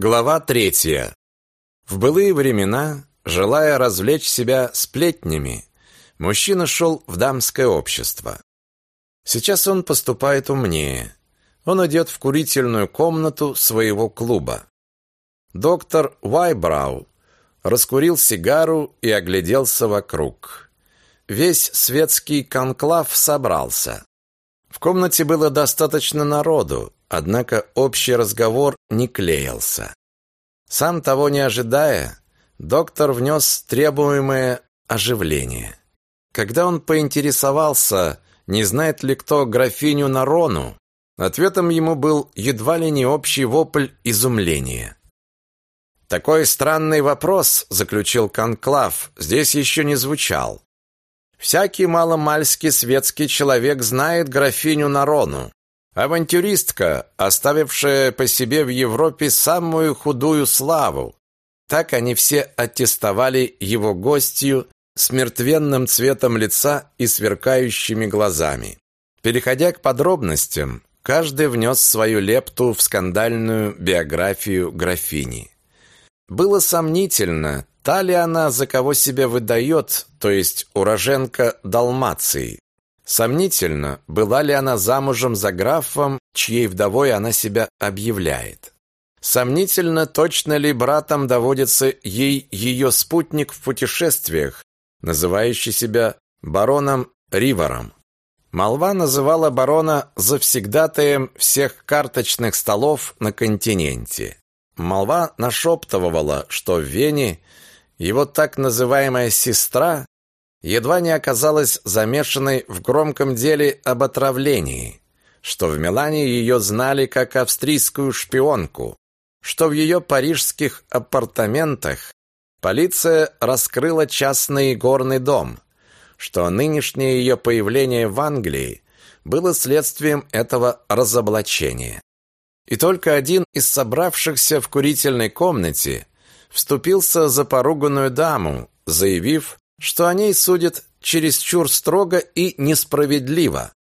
Глава третья. В былые времена, желая развлечь себя сплетнями, мужчина шел в дамское общество. Сейчас он поступает умнее. Он идет в курительную комнату своего клуба. Доктор Уайбрау раскурил сигару и огляделся вокруг. Весь светский конклав собрался. В комнате было достаточно народу, Однако общий разговор не клеился. Сам того не ожидая, доктор внес требуемое оживление. Когда он поинтересовался, не знает ли кто графиню Нарону, ответом ему был едва ли не общий вопль изумления. «Такой странный вопрос», — заключил Конклав, — «здесь еще не звучал. Всякий маломальский светский человек знает графиню Нарону. Авантюристка, оставившая по себе в Европе самую худую славу. Так они все аттестовали его гостью с мертвенным цветом лица и сверкающими глазами. Переходя к подробностям, каждый внес свою лепту в скандальную биографию графини. Было сомнительно, та ли она, за кого себя выдает, то есть уроженка Далмации. Сомнительно, была ли она замужем за графом, чьей вдовой она себя объявляет. Сомнительно, точно ли братом доводится ей ее спутник в путешествиях, называющий себя бароном Риваром. Молва называла барона завсегдатаем всех карточных столов на континенте. Молва нашептывала, что в Вене его так называемая сестра едва не оказалась замешанной в громком деле об отравлении, что в Милане ее знали как австрийскую шпионку, что в ее парижских апартаментах полиция раскрыла частный горный дом, что нынешнее ее появление в Англии было следствием этого разоблачения. И только один из собравшихся в курительной комнате вступился за поруганную даму, заявив, что о ней судят чересчур строго и несправедливо.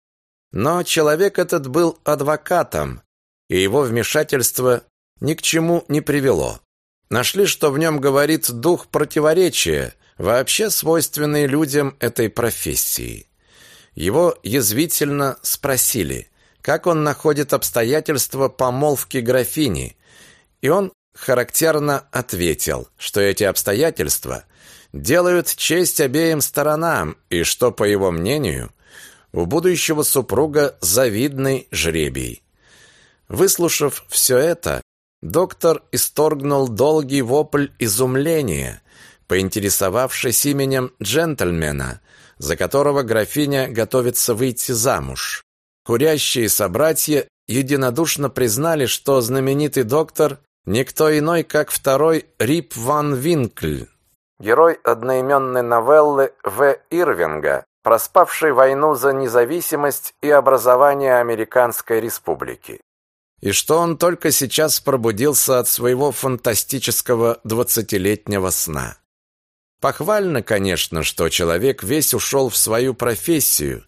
Но человек этот был адвокатом, и его вмешательство ни к чему не привело. Нашли, что в нем говорит дух противоречия, вообще свойственный людям этой профессии. Его язвительно спросили, как он находит обстоятельства помолвки графини, и он характерно ответил, что эти обстоятельства – делают честь обеим сторонам и что, по его мнению, у будущего супруга завидный жребий. Выслушав все это, доктор исторгнул долгий вопль изумления, поинтересовавшись именем джентльмена, за которого графиня готовится выйти замуж. Курящие собратья единодушно признали, что знаменитый доктор никто иной, как второй Рип ван Винкль, Герой одноименной новеллы В. Ирвинга, проспавший войну за независимость и образование Американской Республики. И что он только сейчас пробудился от своего фантастического двадцатилетнего сна. Похвально, конечно, что человек весь ушел в свою профессию,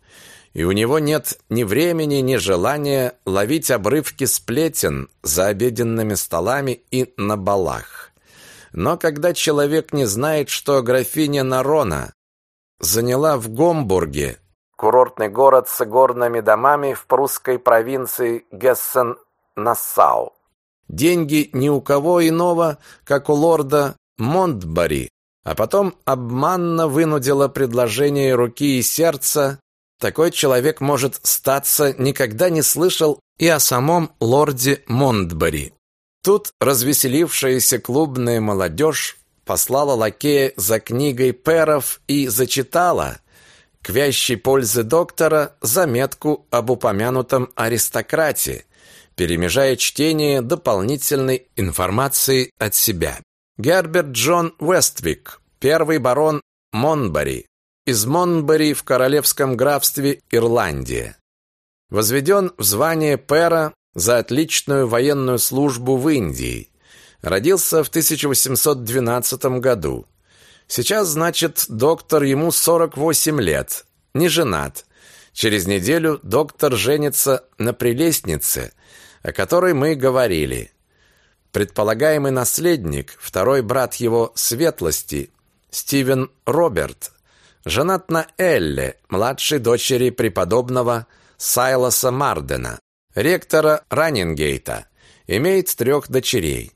и у него нет ни времени, ни желания ловить обрывки сплетен за обеденными столами и на балах. Но когда человек не знает, что графиня Нарона заняла в Гомбурге, курортный город с горными домами в прусской провинции Гессен-Нассау, деньги ни у кого иного, как у лорда Монтбари, а потом обманно вынудила предложение руки и сердца, такой человек может статься никогда не слышал и о самом лорде Монтбари. Тут развеселившаяся клубная молодежь послала лакея за книгой перов и зачитала, к вящей пользы доктора, заметку об упомянутом аристократе, перемежая чтение дополнительной информации от себя. Герберт Джон Вествик, первый барон Монбари, из Монбари в королевском графстве Ирландия. Возведен в звание пера за отличную военную службу в Индии. Родился в 1812 году. Сейчас, значит, доктор ему 48 лет. Не женат. Через неделю доктор женится на прелестнице, о которой мы говорили. предполагаемый наследник, второй брат его светлости, Стивен Роберт, женат на Элле, младшей дочери преподобного Сайлоса Мардена, ректора Раннингейта, имеет трех дочерей.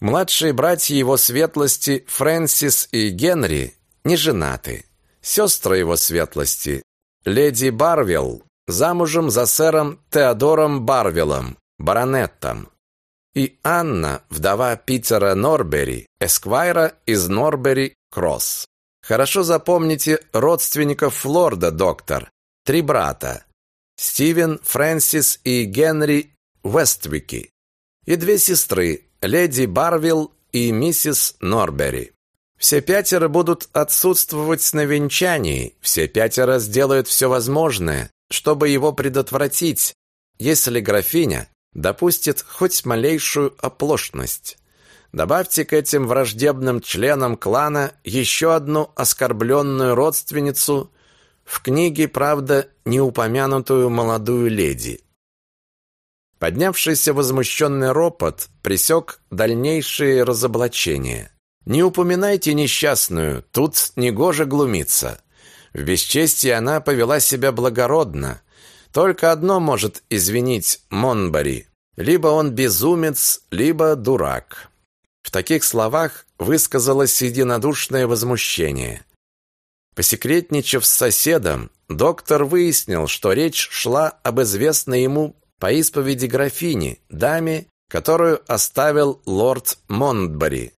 Младшие братья его светлости Фрэнсис и Генри не женаты. Сестры его светлости, леди Барвилл, замужем за сэром Теодором Барвиллом, баронеттом, и Анна, вдова Питера Норбери, эсквайра из Норбери-Кросс. Хорошо запомните родственников лорда, доктор. Три брата. Стивен, Фрэнсис и Генри Вествики. И две сестры, леди Барвилл и миссис Норбери. Все пятеро будут отсутствовать на венчании, все пятеро сделают все возможное, чтобы его предотвратить, если графиня допустит хоть малейшую оплошность. Добавьте к этим враждебным членам клана еще одну оскорбленную родственницу, в книге, правда, не упомянутую молодую леди. Поднявшийся возмущенный ропот пресек дальнейшие разоблачения. «Не упоминайте несчастную, тут негоже глумиться». В бесчестии она повела себя благородно. Только одно может извинить Монбари. Либо он безумец, либо дурак. В таких словах высказалось единодушное возмущение. Посекретничав с соседом, доктор выяснил, что речь шла об известной ему по исповеди графини, даме, которую оставил лорд Монтбери.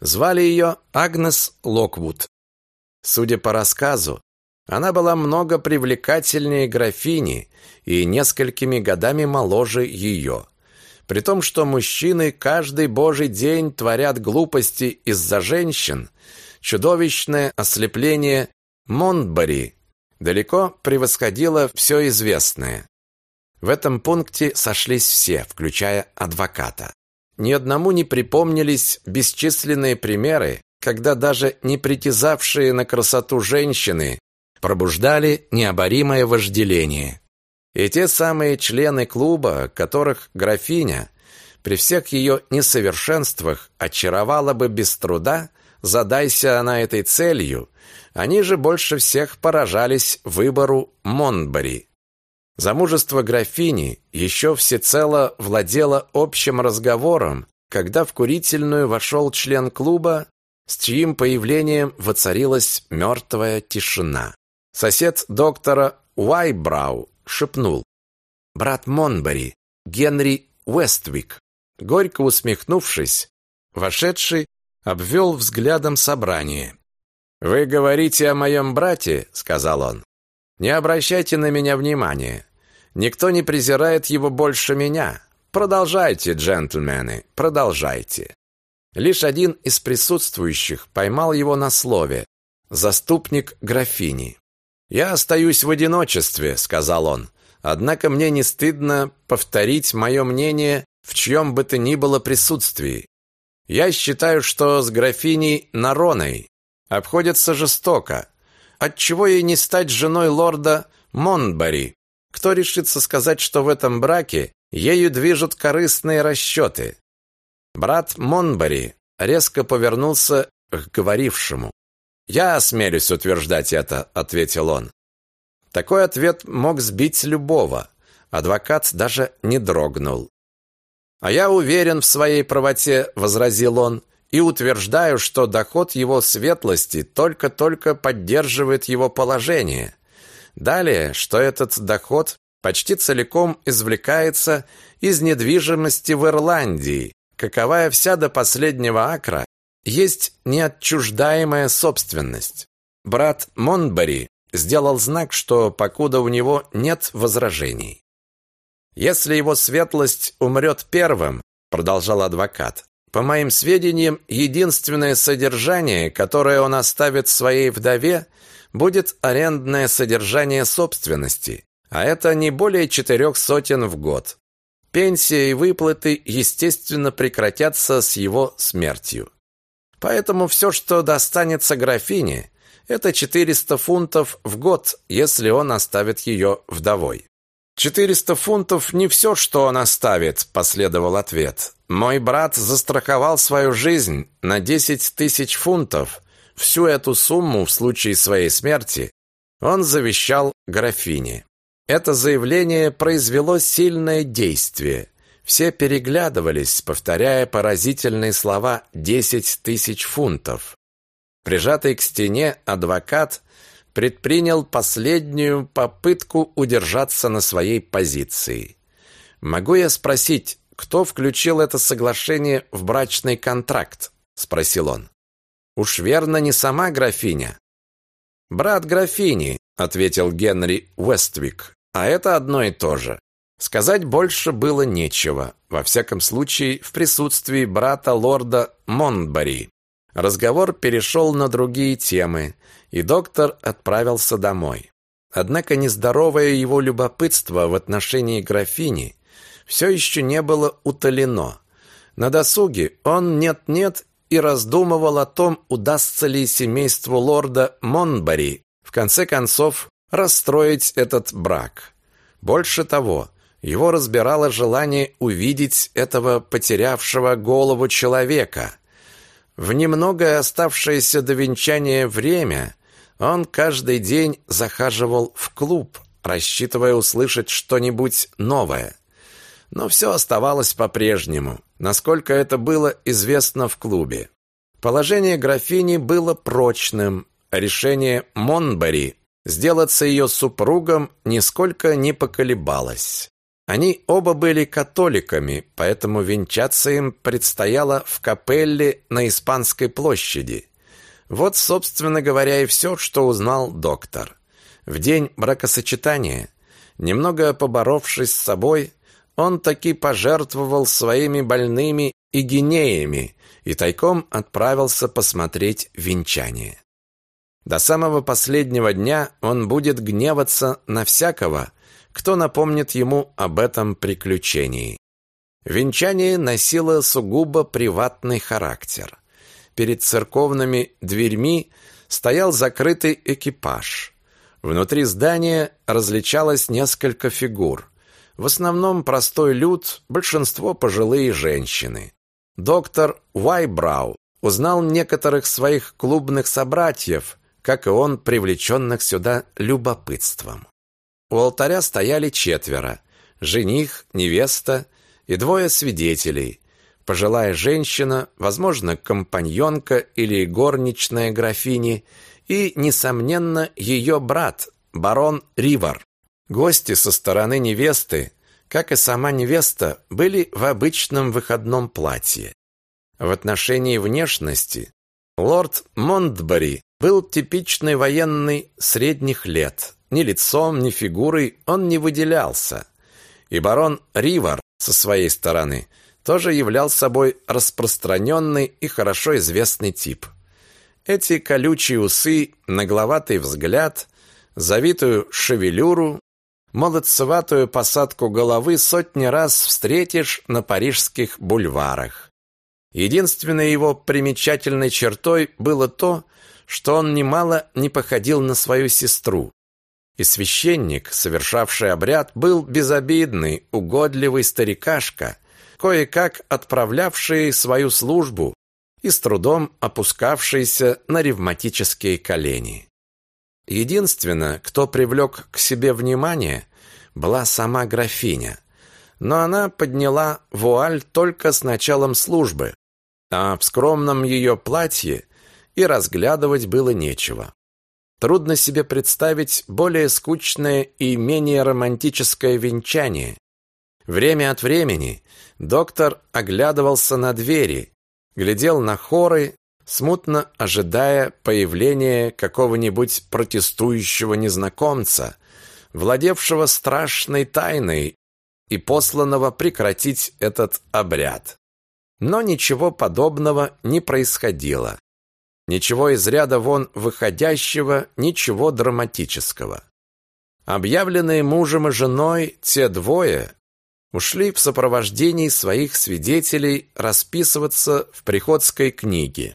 Звали ее Агнес Локвуд. Судя по рассказу, она была много привлекательнее графини и несколькими годами моложе ее. При том, что мужчины каждый божий день творят глупости из-за женщин, чудовищное ослепление Монтбери далеко превосходило все известное. В этом пункте сошлись все, включая адвоката. Ни одному не припомнились бесчисленные примеры, когда даже не притязавшие на красоту женщины пробуждали необоримое вожделение. И те самые члены клуба, которых графиня при всех ее несовершенствах очаровала бы без труда, задайся она этой целью, они же больше всех поражались выбору Монбари. Замужество графини еще всецело владело общим разговором, когда в курительную вошел член клуба, с чьим появлением воцарилась мертвая тишина. Сосед доктора Уайбрау шепнул. «Брат Монбери, Генри Уэствик». Горько усмехнувшись, вошедший обвел взглядом собрание. «Вы говорите о моем брате», — сказал он. «Не обращайте на меня внимания. Никто не презирает его больше меня. Продолжайте, джентльмены, продолжайте. Лишь один из присутствующих поймал его на слове. Заступник графини. «Я остаюсь в одиночестве», — сказал он. «Однако мне не стыдно повторить мое мнение в чьем бы то ни было присутствии. Я считаю, что с графиней Нароной обходятся жестоко. Отчего ей не стать женой лорда Монбари, кто решится сказать, что в этом браке ею движут корыстные расчеты? Брат Монбари резко повернулся к говорившему. «Я осмелюсь утверждать это», — ответил он. Такой ответ мог сбить любого. Адвокат даже не дрогнул. «А я уверен в своей правоте», — возразил он, «и утверждаю, что доход его светлости только-только поддерживает его положение. Далее, что этот доход почти целиком извлекается из недвижимости в Ирландии, каковая вся до последнего акра есть неотчуждаемая собственность. Брат Монбери сделал знак, что покуда у него нет возражений. Если его светлость умрет первым, продолжал адвокат, по моим сведениям, единственное содержание, которое он оставит своей вдове, будет арендное содержание собственности, а это не более четырех сотен в год. Пенсия и выплаты, естественно, прекратятся с его смертью. Поэтому все, что достанется графине, это 400 фунтов в год, если он оставит ее вдовой. 400 фунтов не все, что он оставит, последовал ответ. Мой брат застраховал свою жизнь на десять тысяч фунтов. Всю эту сумму в случае своей смерти он завещал графине. Это заявление произвело сильное действие. Все переглядывались, повторяя поразительные слова «десять тысяч фунтов». Прижатый к стене адвокат предпринял последнюю попытку удержаться на своей позиции. «Могу я спросить, кто включил это соглашение в брачный контракт?» – спросил он. «Уж верно не сама графиня». «Брат графини», – ответил Генри Уэствик, – «а это одно и то же». Сказать больше было нечего, во всяком случае в присутствии брата лорда Монбари. Разговор перешел на другие темы, и доктор отправился домой. Однако нездоровое его любопытство в отношении графини все еще не было утолено. На досуге он нет-нет и раздумывал о том, удастся ли семейству лорда Монбари в конце концов расстроить этот брак. Больше того, его разбирало желание увидеть этого потерявшего голову человека. В немногое оставшееся до венчания время он каждый день захаживал в клуб, рассчитывая услышать что-нибудь новое. Но все оставалось по-прежнему, насколько это было известно в клубе. Положение графини было прочным, решение Монбари сделаться ее супругом нисколько не поколебалось. Они оба были католиками, поэтому венчаться им предстояло в капелле на Испанской площади. Вот, собственно говоря, и все, что узнал доктор. В день бракосочетания, немного поборовшись с собой, он таки пожертвовал своими больными и гинеями и тайком отправился посмотреть венчание. До самого последнего дня он будет гневаться на всякого, кто напомнит ему об этом приключении. Венчание носило сугубо приватный характер. Перед церковными дверьми стоял закрытый экипаж. Внутри здания различалось несколько фигур. В основном простой люд, большинство пожилые женщины. Доктор Уайбрау узнал некоторых своих клубных собратьев, как и он, привлеченных сюда любопытством. У алтаря стояли четверо: жених, невеста и двое свидетелей. Пожилая женщина, возможно, компаньонка или горничная графини, и несомненно ее брат, барон Ривар. Гости со стороны невесты, как и сама невеста, были в обычном выходном платье. В отношении внешности лорд Монтбари был типичный военный средних лет. Ни лицом, ни фигурой он не выделялся. И барон Ривар со своей стороны тоже являл собой распространенный и хорошо известный тип. Эти колючие усы, нагловатый взгляд, завитую шевелюру Молодцеватую посадку головы сотни раз встретишь на парижских бульварах. Единственной его примечательной чертой было то, что он немало не походил на свою сестру. И священник, совершавший обряд, был безобидный, угодливый старикашка, кое-как отправлявший свою службу и с трудом опускавшийся на ревматические колени. Единственное, кто привлек к себе внимание, была сама графиня. Но она подняла вуаль только с началом службы, а в скромном ее платье и разглядывать было нечего. Трудно себе представить более скучное и менее романтическое венчание. Время от времени доктор оглядывался на двери, глядел на хоры смутно ожидая появления какого-нибудь протестующего незнакомца, владевшего страшной тайной и посланного прекратить этот обряд. Но ничего подобного не происходило. Ничего из ряда вон выходящего, ничего драматического. Объявленные мужем и женой те двое ушли в сопровождении своих свидетелей расписываться в приходской книге.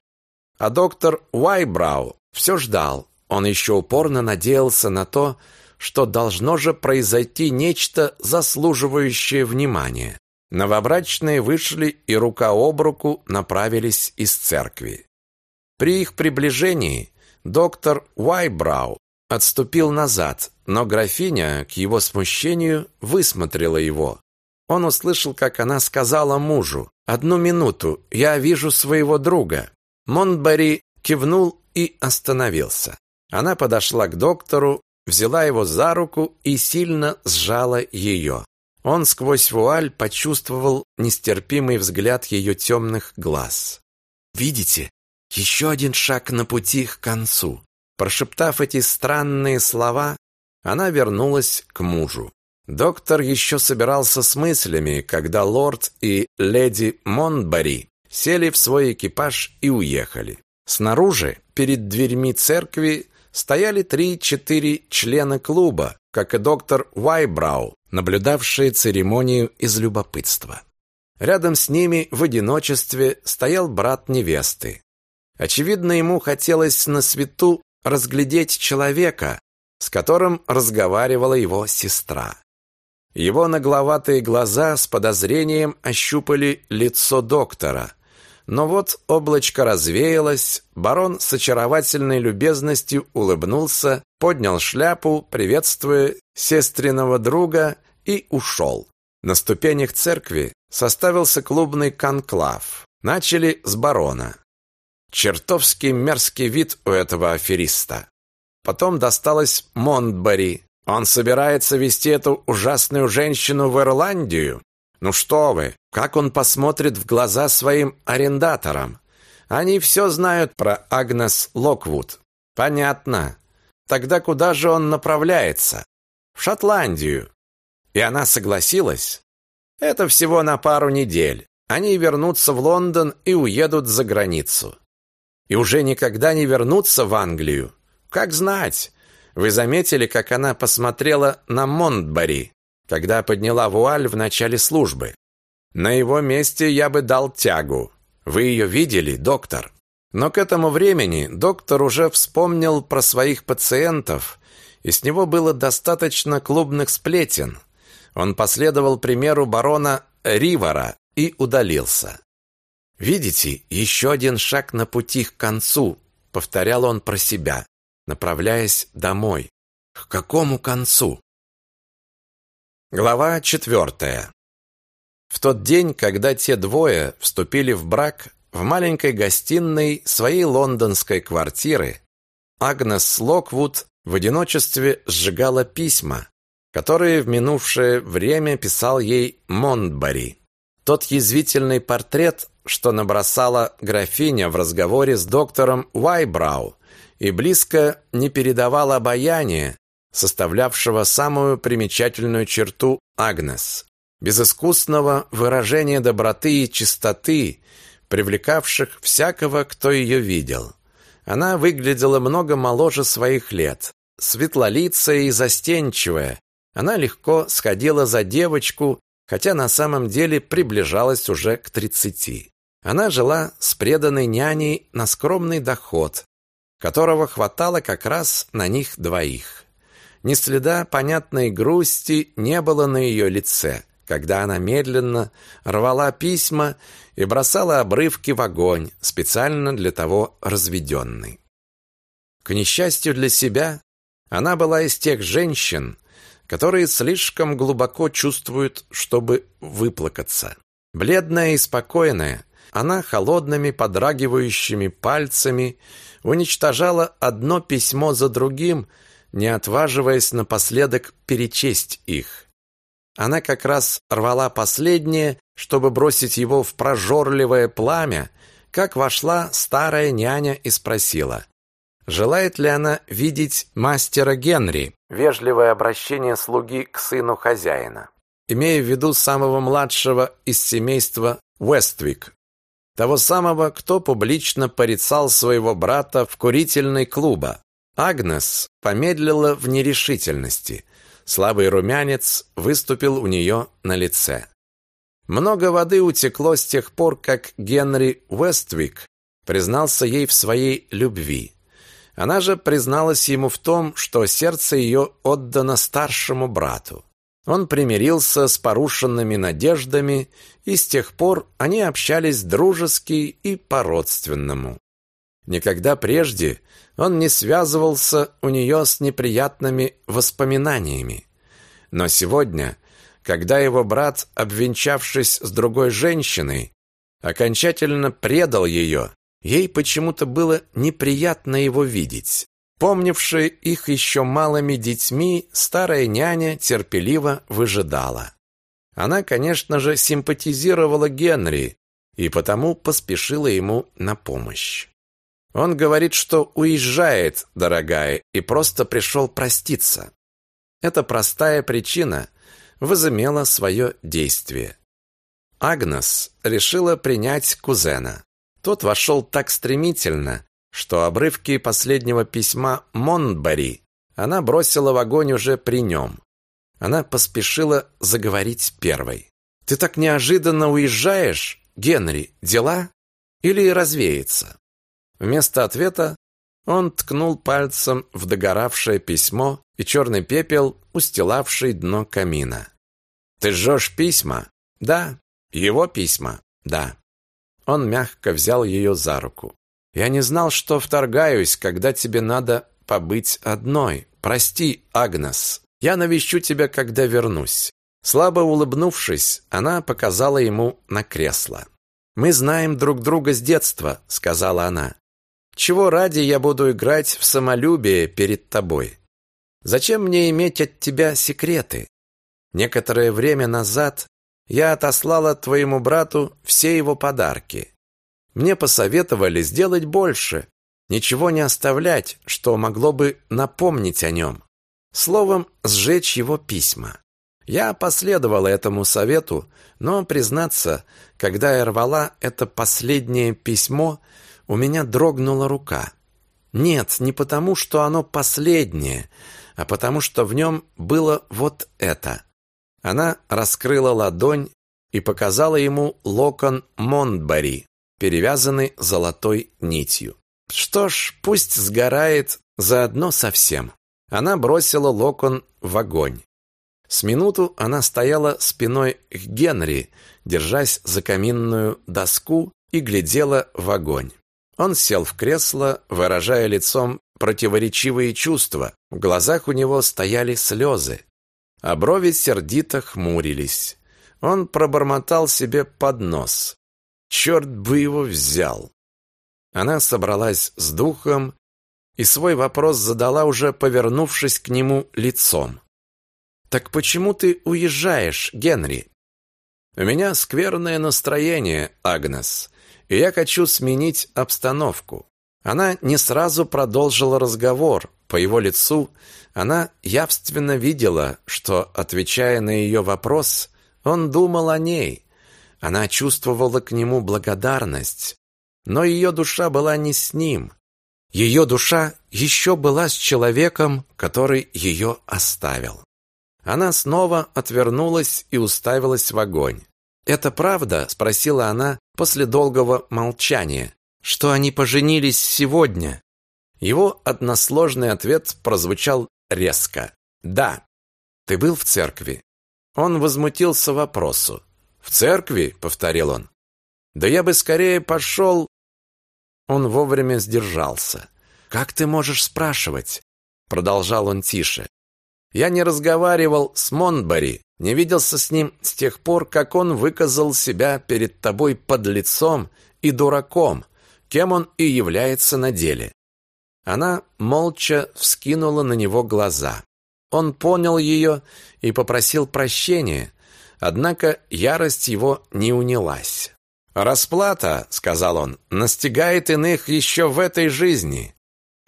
А доктор Уайбрау все ждал. Он еще упорно надеялся на то, что должно же произойти нечто заслуживающее внимания. Новобрачные вышли и рука об руку направились из церкви. При их приближении доктор Уайбрау отступил назад, но графиня, к его смущению, высмотрела его. Он услышал, как она сказала мужу, «Одну минуту, я вижу своего друга». Монтбери кивнул и остановился. Она подошла к доктору, взяла его за руку и сильно сжала ее. Он сквозь вуаль почувствовал нестерпимый взгляд ее темных глаз. «Видите, еще один шаг на пути к концу». Прошептав эти странные слова, она вернулась к мужу. Доктор еще собирался с мыслями, когда лорд и леди Монбари сели в свой экипаж и уехали. Снаружи, перед дверьми церкви, стояли три-четыре члена клуба, как и доктор Уайбрау, наблюдавшие церемонию из любопытства. Рядом с ними в одиночестве стоял брат невесты. Очевидно, ему хотелось на свету разглядеть человека, с которым разговаривала его сестра. Его нагловатые глаза с подозрением ощупали лицо доктора. Но вот облачко развеялось, барон с очаровательной любезностью улыбнулся, поднял шляпу, приветствуя сестренного друга, и ушел. На ступенях церкви составился клубный конклав. Начали с барона. Чертовски мерзкий вид у этого афериста. Потом досталось Монтбари, он собирается вести эту ужасную женщину в Ирландию? Ну что вы, как он посмотрит в глаза своим арендаторам? Они все знают про Агнес Локвуд. Понятно. Тогда куда же он направляется? В Шотландию. И она согласилась? Это всего на пару недель. Они вернутся в Лондон и уедут за границу. И уже никогда не вернутся в Англию. Как знать, вы заметили, как она посмотрела на Монтбари, когда подняла вуаль в начале службы? На его месте я бы дал тягу. Вы ее видели, доктор? Но к этому времени доктор уже вспомнил про своих пациентов, и с него было достаточно клубных сплетен. Он последовал примеру барона Ривара и удалился. «Видите, еще один шаг на пути к концу», — повторял он про себя направляясь домой. К какому концу? Глава четвертая. В тот день, когда те двое вступили в брак, в маленькой гостиной своей лондонской квартиры, Агнес Локвуд в одиночестве сжигала письма, которые в минувшее время писал ей Монтбари. Тот язвительный портрет, что набросала графиня в разговоре с доктором Уайбрау, и близко не передавал обаяния, составлявшего самую примечательную черту Агнес, безыскусного выражения доброты и чистоты, привлекавших всякого, кто ее видел. Она выглядела много моложе своих лет, светлолицая и застенчивая. Она легко сходила за девочку, хотя на самом деле приближалась уже к тридцати. Она жила с преданной няней на скромный доход, которого хватало как раз на них двоих. Ни следа понятной грусти не было на ее лице, когда она медленно рвала письма и бросала обрывки в огонь, специально для того разведенный. К несчастью для себя, она была из тех женщин, которые слишком глубоко чувствуют, чтобы выплакаться. Бледная и спокойная, она холодными подрагивающими пальцами уничтожала одно письмо за другим, не отваживаясь напоследок перечесть их. Она как раз рвала последнее, чтобы бросить его в прожорливое пламя, как вошла старая няня и спросила, желает ли она видеть мастера Генри, вежливое обращение слуги к сыну хозяина, имея в виду самого младшего из семейства Уэствик, того самого, кто публично порицал своего брата в курительной клуба. Агнес помедлила в нерешительности. Слабый румянец выступил у нее на лице. Много воды утекло с тех пор, как Генри Уэствик признался ей в своей любви. Она же призналась ему в том, что сердце ее отдано старшему брату. Он примирился с порушенными надеждами, и с тех пор они общались дружески и по-родственному. Никогда прежде он не связывался у нее с неприятными воспоминаниями. Но сегодня, когда его брат, обвенчавшись с другой женщиной, окончательно предал ее, ей почему-то было неприятно его видеть. Помнившая их еще малыми детьми, старая няня терпеливо выжидала. Она, конечно же, симпатизировала Генри и потому поспешила ему на помощь. Он говорит, что уезжает, дорогая, и просто пришел проститься. Эта простая причина возымела свое действие. Агнес решила принять кузена. Тот вошел так стремительно, что обрывки последнего письма Монбари она бросила в огонь уже при нем. Она поспешила заговорить первой. «Ты так неожиданно уезжаешь, Генри, дела? Или развеется?» Вместо ответа он ткнул пальцем в догоравшее письмо и черный пепел, устилавший дно камина. «Ты жжешь письма?» «Да». «Его письма?» «Да». Он мягко взял ее за руку. Я не знал, что вторгаюсь, когда тебе надо побыть одной. Прости, Агнес. Я навещу тебя, когда вернусь. Слабо улыбнувшись, она показала ему на кресло. Мы знаем друг друга с детства, сказала она. Чего ради я буду играть в самолюбие перед тобой? Зачем мне иметь от тебя секреты? Некоторое время назад я отослала твоему брату все его подарки. Мне посоветовали сделать больше, ничего не оставлять, что могло бы напомнить о нем. Словом, сжечь его письма. Я последовала этому совету, но, признаться, когда я рвала это последнее письмо, у меня дрогнула рука. Нет, не потому, что оно последнее, а потому, что в нем было вот это. Она раскрыла ладонь и показала ему локон Монтбари, перевязанный золотой нитью. Что ж, пусть сгорает заодно со всем. Она бросила локон в огонь. С минуту она стояла спиной к Генри, держась за каминную доску и глядела в огонь. Он сел в кресло, выражая лицом противоречивые чувства. В глазах у него стояли слезы, а брови сердито хмурились. Он пробормотал себе под нос. Черт бы его взял! Она собралась с духом и свой вопрос задала уже повернувшись к нему лицом. «Так почему ты уезжаешь, Генри?» «У меня скверное настроение, Агнес, и я хочу сменить обстановку». Она не сразу продолжила разговор. По его лицу она явственно видела, что, отвечая на ее вопрос, он думал о ней, она чувствовала к нему благодарность, но ее душа была не с ним. Ее душа еще была с человеком, который ее оставил. Она снова отвернулась и уставилась в огонь. «Это правда?» – спросила она после долгого молчания. «Что они поженились сегодня?» Его односложный ответ прозвучал резко. «Да». «Ты был в церкви?» Он возмутился вопросу. «В церкви?» — повторил он. «Да я бы скорее пошел...» Он вовремя сдержался. «Как ты можешь спрашивать?» Продолжал он тише. «Я не разговаривал с Монбари, не виделся с ним с тех пор, как он выказал себя перед тобой под лицом и дураком, кем он и является на деле». Она молча вскинула на него глаза. Он понял ее и попросил прощения, Однако ярость его не унялась. «Расплата, — сказал он, — настигает иных еще в этой жизни.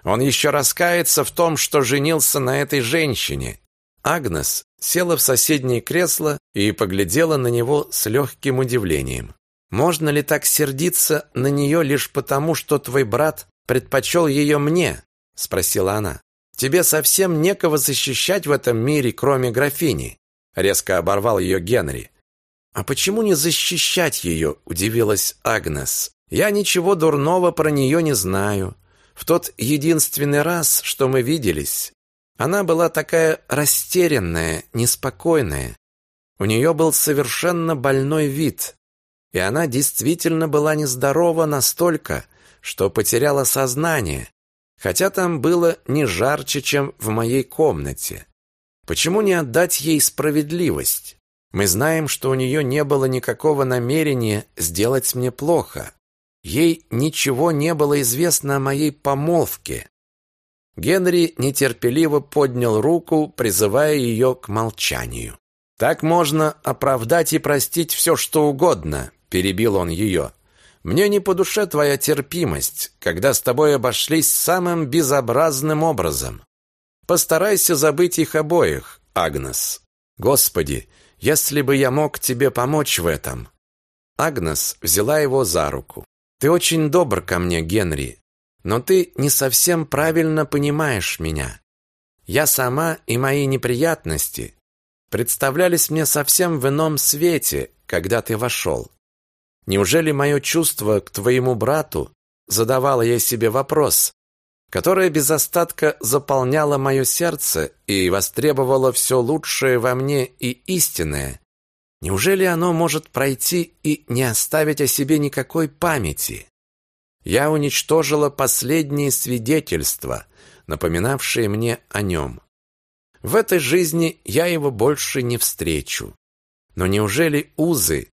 Он еще раскается в том, что женился на этой женщине». Агнес села в соседнее кресло и поглядела на него с легким удивлением. «Можно ли так сердиться на нее лишь потому, что твой брат предпочел ее мне?» — спросила она. «Тебе совсем некого защищать в этом мире, кроме графини. Резко оборвал ее Генри. «А почему не защищать ее?» – удивилась Агнес. «Я ничего дурного про нее не знаю. В тот единственный раз, что мы виделись, Она была такая растерянная, неспокойная. У нее был совершенно больной вид, и она действительно была нездорова настолько, что потеряла сознание, хотя там было не жарче, чем в моей комнате. Почему не отдать ей справедливость? Мы знаем, что у нее не было никакого намерения сделать мне плохо. Ей ничего не было известно о моей помолвке. Генри нетерпеливо поднял руку, призывая ее к молчанию. «Так можно оправдать и простить все, что угодно», – перебил он ее. «Мне не по душе твоя терпимость, когда с тобой обошлись самым безобразным образом. Постарайся забыть их обоих, Агнес. Господи, если бы я мог тебе помочь в этом». Агнес взяла его за руку. «Ты очень добр ко мне, Генри, но ты не совсем правильно понимаешь меня. Я сама и мои неприятности представлялись мне совсем в ином свете, когда ты вошел. Неужели мое чувство к твоему брату задавало я себе вопрос, которое без остатка заполняло мое сердце и востребовало все лучшее во мне и истинное, неужели оно может пройти и не оставить о себе никакой памяти? Я уничтожила последние свидетельства, напоминавшие мне о нем. В этой жизни я его больше не встречу. Но неужели узы,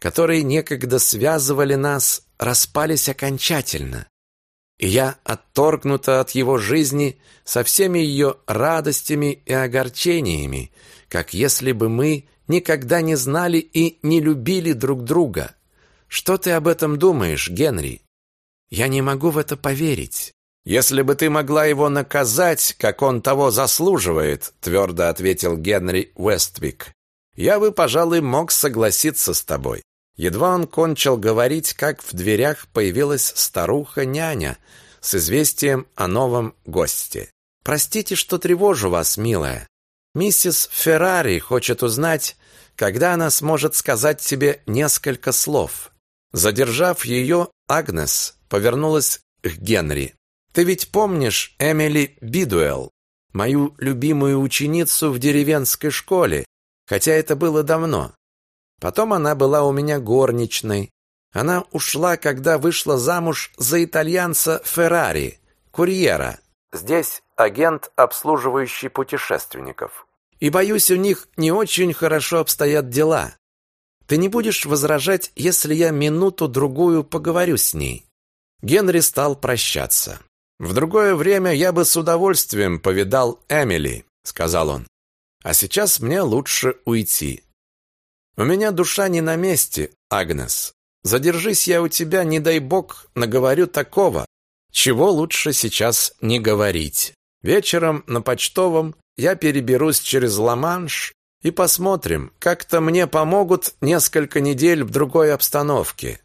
которые некогда связывали нас, распались окончательно? И я отторгнута от его жизни со всеми ее радостями и огорчениями, как если бы мы никогда не знали и не любили друг друга. Что ты об этом думаешь, Генри? Я не могу в это поверить. Если бы ты могла его наказать, как он того заслуживает, твердо ответил Генри Уэствик. Я бы, пожалуй, мог согласиться с тобой. Едва он кончил говорить, как в дверях появилась старуха-няня с известием о новом госте. Простите, что тревожу вас, милая. Миссис Феррари хочет узнать, когда она сможет сказать тебе несколько слов. Задержав ее, Агнес повернулась к Генри. Ты ведь помнишь Эмили Бидуэлл, мою любимую ученицу в деревенской школе, хотя это было давно. Потом она была у меня горничной. Она ушла, когда вышла замуж за итальянца Феррари, курьера. Здесь агент, обслуживающий путешественников. И боюсь, у них не очень хорошо обстоят дела. Ты не будешь возражать, если я минуту-другую поговорю с ней?» Генри стал прощаться. «В другое время я бы с удовольствием повидал Эмили», — сказал он. «А сейчас мне лучше уйти. У меня душа не на месте, Агнес. Задержись я у тебя, не дай бог, наговорю такого, чего лучше сейчас не говорить. Вечером на почтовом я переберусь через Ла-Манш и посмотрим, как-то мне помогут несколько недель в другой обстановке.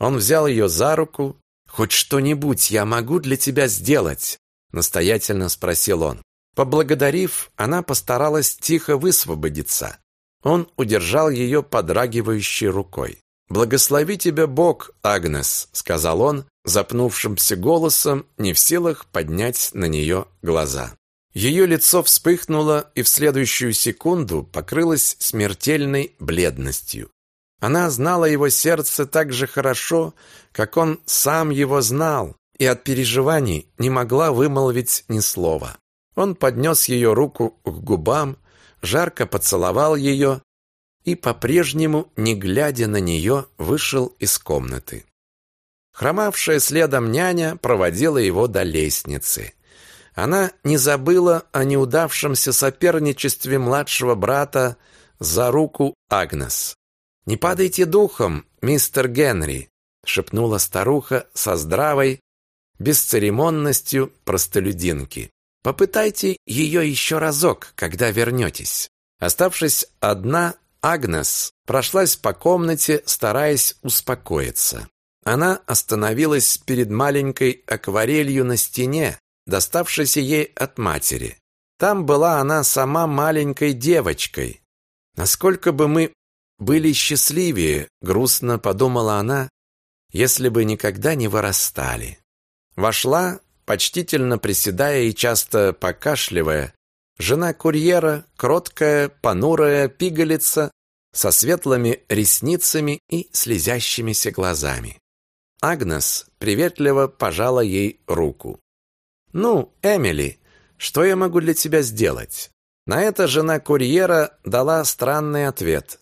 Он взял ее за руку. Хоть что-нибудь я могу для тебя сделать, настоятельно спросил он. Поблагодарив, она постаралась тихо высвободиться. Он удержал ее подрагивающей рукой. «Благослови тебя Бог, Агнес», — сказал он, запнувшимся голосом, не в силах поднять на нее глаза. Ее лицо вспыхнуло и в следующую секунду покрылось смертельной бледностью. Она знала его сердце так же хорошо, как он сам его знал, и от переживаний не могла вымолвить ни слова. Он поднес ее руку к губам, жарко поцеловал ее и, по-прежнему, не глядя на нее, вышел из комнаты. Хромавшая следом няня проводила его до лестницы. Она не забыла о неудавшемся соперничестве младшего брата за руку Агнес. «Не падайте духом, мистер Генри», шепнула старуха со здравой бесцеремонностью простолюдинки. «Попытайте ее еще разок, когда вернетесь». Оставшись одна, Агнес прошлась по комнате, стараясь успокоиться. Она остановилась перед маленькой акварелью на стене, доставшейся ей от матери. Там была она сама маленькой девочкой. Насколько бы мы были счастливее, грустно подумала она, если бы никогда не вырастали. Вошла, почтительно приседая и часто покашливая, Жена курьера, кроткая, понурая пигалица со светлыми ресницами и слезящимися глазами. Агнес приветливо пожала ей руку. «Ну, Эмили, что я могу для тебя сделать?» На это жена курьера дала странный ответ.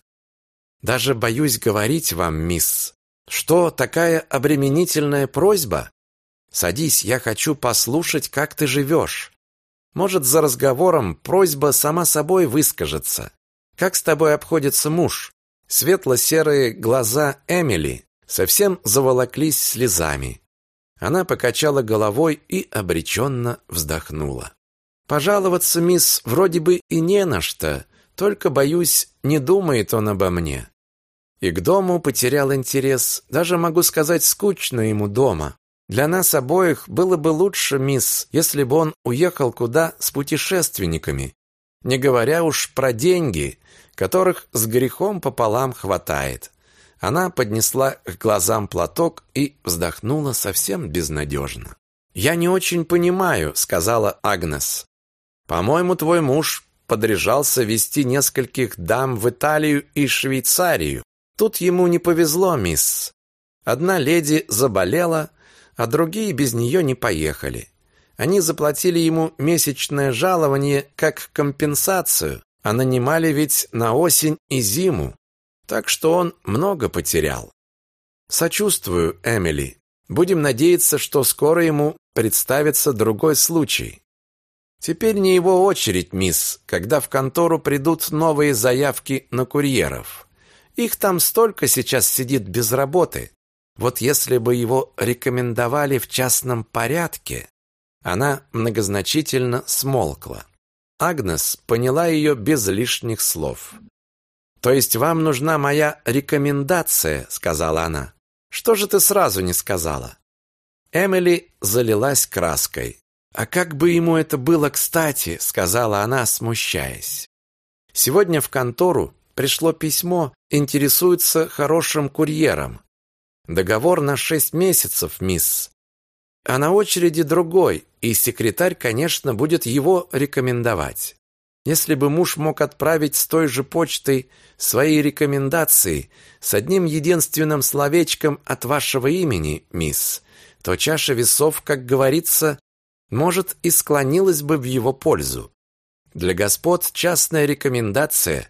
«Даже боюсь говорить вам, мисс. Что, такая обременительная просьба? Садись, я хочу послушать, как ты живешь. Может, за разговором просьба сама собой выскажется. Как с тобой обходится муж? Светло-серые глаза Эмили совсем заволоклись слезами. Она покачала головой и обреченно вздохнула. Пожаловаться, мисс, вроде бы и не на что, только боюсь, не думает он обо мне. И к дому потерял интерес, даже могу сказать, скучно ему дома. Для нас обоих было бы лучше, мисс, если бы он уехал куда с путешественниками, не говоря уж про деньги, которых с грехом пополам хватает. Она поднесла к глазам платок и вздохнула совсем безнадежно. «Я не очень понимаю», — сказала Агнес. «По-моему, твой муж подряжался вести нескольких дам в Италию и Швейцарию. Тут ему не повезло, мисс. Одна леди заболела, а другие без нее не поехали. Они заплатили ему месячное жалование как компенсацию, а нанимали ведь на осень и зиму, так что он много потерял. Сочувствую, Эмили. Будем надеяться, что скоро ему представится другой случай. Теперь не его очередь, мисс, когда в контору придут новые заявки на курьеров. Их там столько сейчас сидит без работы. Вот если бы его рекомендовали в частном порядке, она многозначительно смолкла. Агнес поняла ее без лишних слов. То есть вам нужна моя рекомендация, сказала она. Что же ты сразу не сказала? Эмили залилась краской. А как бы ему это было кстати, сказала она, смущаясь. Сегодня в контору пришло письмо, интересуется хорошим курьером. Договор на шесть месяцев, мисс. А на очереди другой, и секретарь, конечно, будет его рекомендовать. Если бы муж мог отправить с той же почтой свои рекомендации с одним единственным словечком от вашего имени, мисс, то чаша весов, как говорится, может и склонилась бы в его пользу. Для господ частная рекомендация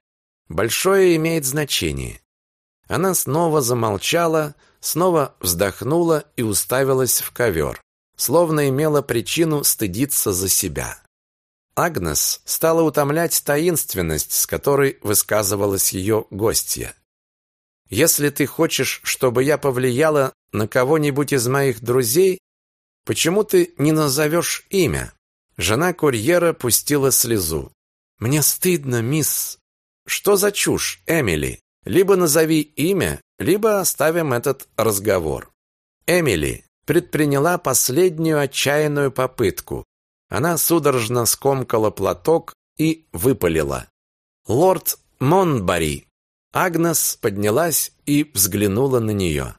большое имеет значение. Она снова замолчала, снова вздохнула и уставилась в ковер, словно имела причину стыдиться за себя. Агнес стала утомлять таинственность, с которой высказывалась ее гостья. «Если ты хочешь, чтобы я повлияла на кого-нибудь из моих друзей, почему ты не назовешь имя?» Жена курьера пустила слезу. «Мне стыдно, мисс». «Что за чушь, Эмили? Либо назови имя, либо оставим этот разговор. Эмили предприняла последнюю отчаянную попытку. Она судорожно скомкала платок и выпалила. «Лорд Монбари!» Агнес поднялась и взглянула на нее.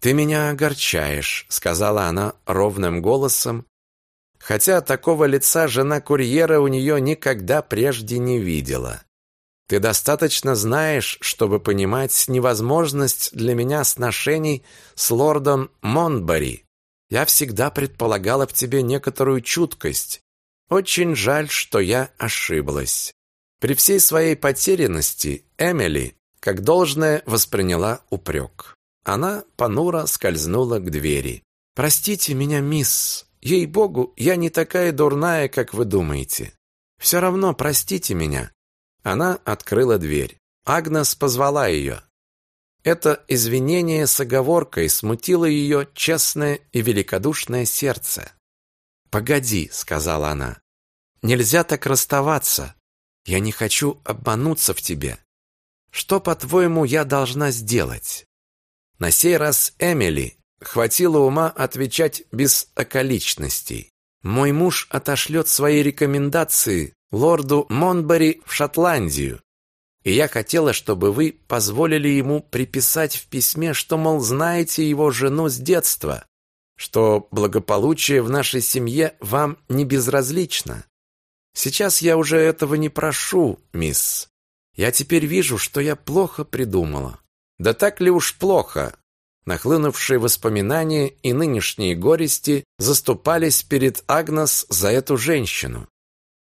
«Ты меня огорчаешь», — сказала она ровным голосом, хотя такого лица жена курьера у нее никогда прежде не видела. Ты достаточно знаешь, чтобы понимать невозможность для меня сношений с лордом Монбари. Я всегда предполагала в тебе некоторую чуткость. Очень жаль, что я ошиблась. При всей своей потерянности Эмили, как должное, восприняла упрек. Она понуро скользнула к двери. «Простите меня, мисс. Ей-богу, я не такая дурная, как вы думаете. Все равно простите меня. Она открыла дверь. Агнес позвала ее. Это извинение с оговоркой смутило ее честное и великодушное сердце. «Погоди», — сказала она, — «нельзя так расставаться. Я не хочу обмануться в тебе. Что, по-твоему, я должна сделать?» На сей раз Эмили хватило ума отвечать без околичностей. «Мой муж отошлет свои рекомендации лорду Монбари в Шотландию. И я хотела, чтобы вы позволили ему приписать в письме, что, мол, знаете его жену с детства, что благополучие в нашей семье вам не безразлично. Сейчас я уже этого не прошу, мисс. Я теперь вижу, что я плохо придумала. Да так ли уж плохо? Нахлынувшие воспоминания и нынешние горести заступались перед Агнес за эту женщину.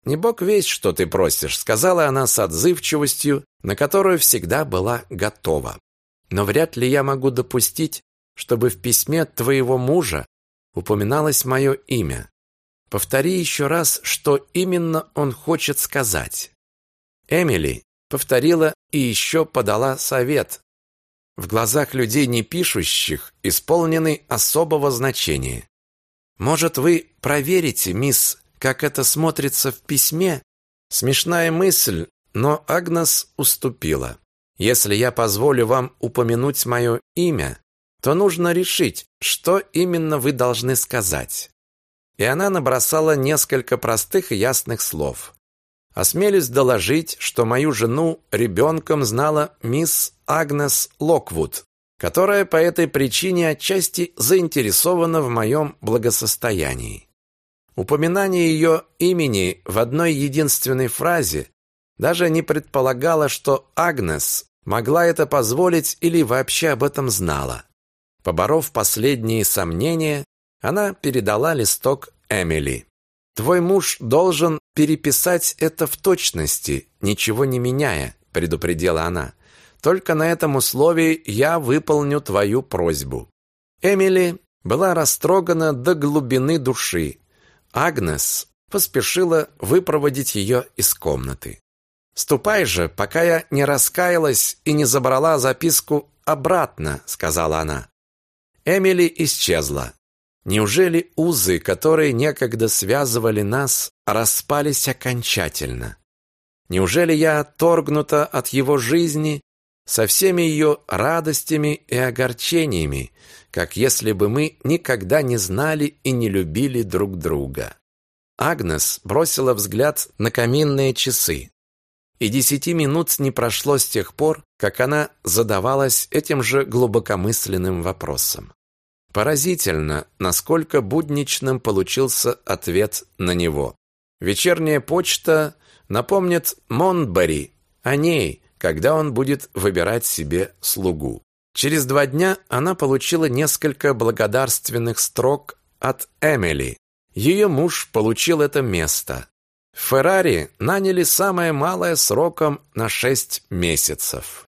«Не бог весь, что ты просишь», — сказала она с отзывчивостью, на которую всегда была готова. «Но вряд ли я могу допустить, чтобы в письме твоего мужа упоминалось мое имя. Повтори еще раз, что именно он хочет сказать». Эмили повторила и еще подала совет, в глазах людей не пишущих, исполненный особого значения. Может, вы проверите, мисс, как это смотрится в письме? Смешная мысль, но Агнес уступила. Если я позволю вам упомянуть мое имя, то нужно решить, что именно вы должны сказать. И она набросала несколько простых и ясных слов. Осмелюсь доложить, что мою жену ребенком знала мисс Агнес Локвуд, которая по этой причине отчасти заинтересована в моем благосостоянии. Упоминание ее имени в одной единственной фразе даже не предполагало, что Агнес могла это позволить или вообще об этом знала. Поборов последние сомнения, она передала листок Эмили. Твой муж должен переписать это в точности, ничего не меняя, предупредила она. Только на этом условии я выполню твою просьбу. Эмили была растрогана до глубины души. Агнес поспешила выпроводить ее из комнаты. «Ступай же, пока я не раскаялась и не забрала записку обратно», — сказала она. Эмили исчезла. Неужели узы, которые некогда связывали нас, распались окончательно? Неужели я отторгнута от его жизни со всеми ее радостями и огорчениями, как если бы мы никогда не знали и не любили друг друга? Агнес бросила взгляд на каминные часы. И десяти минут не прошло с тех пор, как она задавалась этим же глубокомысленным вопросом. Поразительно, насколько будничным получился ответ на него. Вечерняя почта напомнит Монтбери о ней, когда он будет выбирать себе слугу. Через два дня она получила несколько благодарственных строк от Эмили. Ее муж получил это место. Феррари наняли самое малое сроком на шесть месяцев.